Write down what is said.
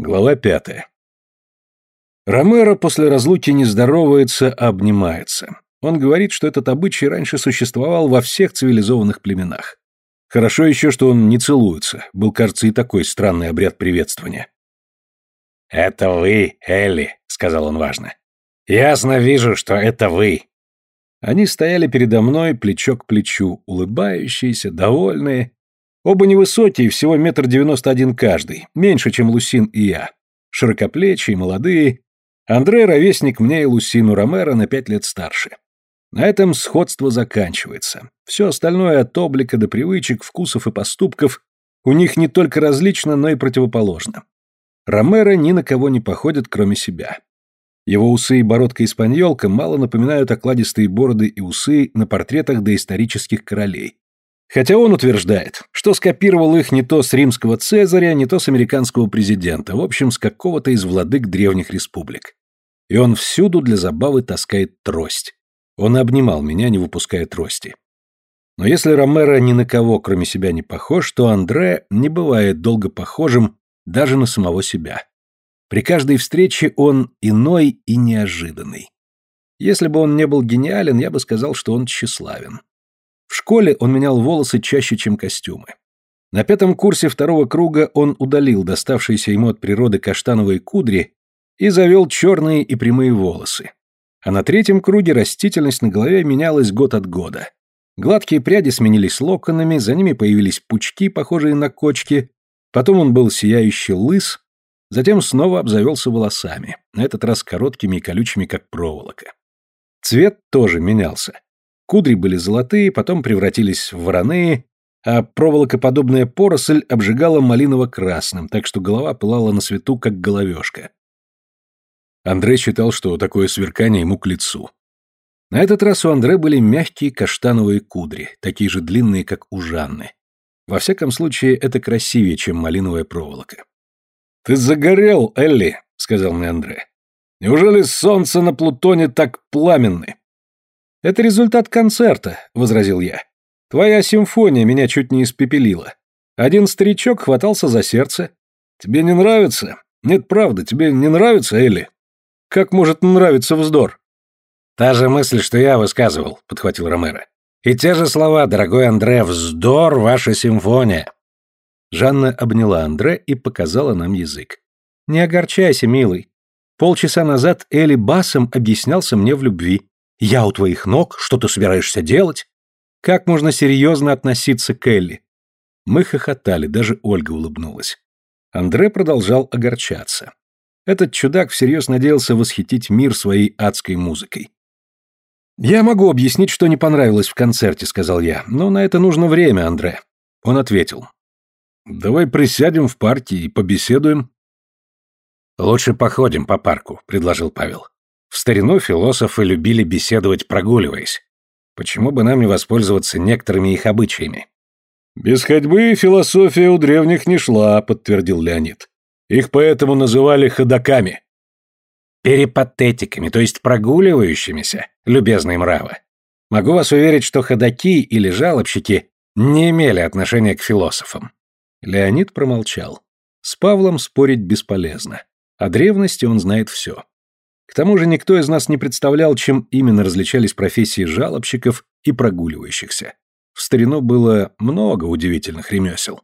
Глава пятая. Ромеро после разлуки не здоровается, а обнимается. Он говорит, что этот обычай раньше существовал во всех цивилизованных племенах. Хорошо еще, что он не целуется. Был, кажется, и такой странный обряд приветствования. «Это вы, Элли», — сказал он важно. «Ясно вижу, что это вы». Они стояли передо мной плечо к плечу, улыбающиеся, довольные, Оба невысокие, всего метр девяносто один каждый, меньше, чем Лусин и я. Широкоплечие, молодые. Андре — ровесник мне и Лусину Ромеро на пять лет старше. На этом сходство заканчивается. Все остальное от облика до привычек, вкусов и поступков у них не только различно, но и противоположно. Ромеро ни на кого не походит, кроме себя. Его усы и бородка-испаньолка мало напоминают окладистые бороды и усы на портретах доисторических королей. Хотя он утверждает, что скопировал их не то с римского цезаря, не то с американского президента, в общем, с какого-то из владык древних республик. И он всюду для забавы таскает трость. Он обнимал меня, не выпуская трости. Но если Ромеро ни на кого, кроме себя, не похож, то Андре не бывает долго похожим даже на самого себя. При каждой встрече он иной и неожиданный. Если бы он не был гениален, я бы сказал, что он тщеславен. Школе он менял волосы чаще, чем костюмы. На пятом курсе второго круга он удалил доставшиеся ему от природы каштановые кудри и завел черные и прямые волосы. А на третьем круге растительность на голове менялась год от года. Гладкие пряди сменились локонами, за ними появились пучки, похожие на кочки, потом он был сияющий лыс, затем снова обзавелся волосами, на этот раз короткими и колючими, как проволока. Цвет тоже менялся. Кудри были золотые, потом превратились в вороные, а проволокоподобная поросль обжигала малиново-красным, так что голова пылала на свету, как головешка. Андрей считал, что такое сверкание ему к лицу. На этот раз у Андре были мягкие каштановые кудри, такие же длинные, как у Жанны. Во всяком случае, это красивее, чем малиновая проволока. «Ты загорел, Элли», — сказал мне Андре. «Неужели солнце на Плутоне так пламенны?» «Это результат концерта», — возразил я. «Твоя симфония меня чуть не испепелила. Один старичок хватался за сердце. Тебе не нравится? Нет, правда, тебе не нравится, Элли? Как может нравиться вздор?» «Та же мысль, что я высказывал», — подхватил Ромеро. «И те же слова, дорогой Андре, вздор ваша симфония». Жанна обняла Андре и показала нам язык. «Не огорчайся, милый. Полчаса назад Элли басом объяснялся мне в любви. Я у твоих ног, что ты собираешься делать? Как можно серьезно относиться к Элли? Мы хохотали, даже Ольга улыбнулась. Андре продолжал огорчаться. Этот чудак всерьез надеялся восхитить мир своей адской музыкой. «Я могу объяснить, что не понравилось в концерте», — сказал я, — «но на это нужно время, Андре». Он ответил. «Давай присядем в парке и побеседуем». «Лучше походим по парку», — предложил Павел. В старину философы любили беседовать, прогуливаясь. Почему бы нам не воспользоваться некоторыми их обычаями? «Без ходьбы философия у древних не шла», — подтвердил Леонид. «Их поэтому называли ходаками». «Перипатетиками, то есть прогуливающимися, любезные мравы. Могу вас уверить, что ходаки или жалобщики не имели отношения к философам». Леонид промолчал. С Павлом спорить бесполезно. О древности он знает все. К тому же никто из нас не представлял, чем именно различались профессии жалобщиков и прогуливающихся. В старину было много удивительных ремесел.